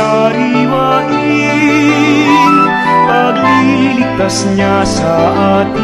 sariwain pagliligtas niya sa atin.